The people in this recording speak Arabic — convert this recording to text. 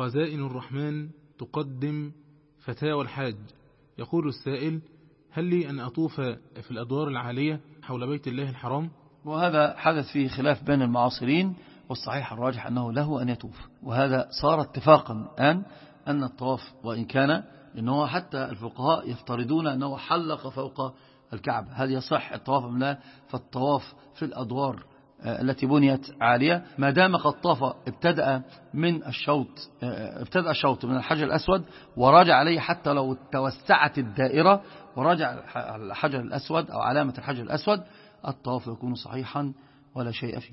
خزائن الرحمن تقدم فتاوى الحاج. يقول السائل هل لي أن أطوف في الأدوار العالية حول بيت الله الحرام؟ وهذا حدث فيه خلاف بين المعاصرين والصحيح الراجح أنه له أن يطوف. وهذا صار اتفاقا الآن أن الطواف وإن كان إنه حتى الفقهاء يفترضون أنه حلق فوق الكعبة. هل يصح الطواف أم لا؟ فالطواف في الأدوار التي بنيت عالية. ما دام طاف ابتدأ من الشوط آه، ابتدأ الشوط من الحجر الأسود وراجع عليه حتى لو توسعت الدائرة وراجع الحجر الأسود أو علامة الحجر الأسود. الطواف يكون صحيحا ولا شيء فيه.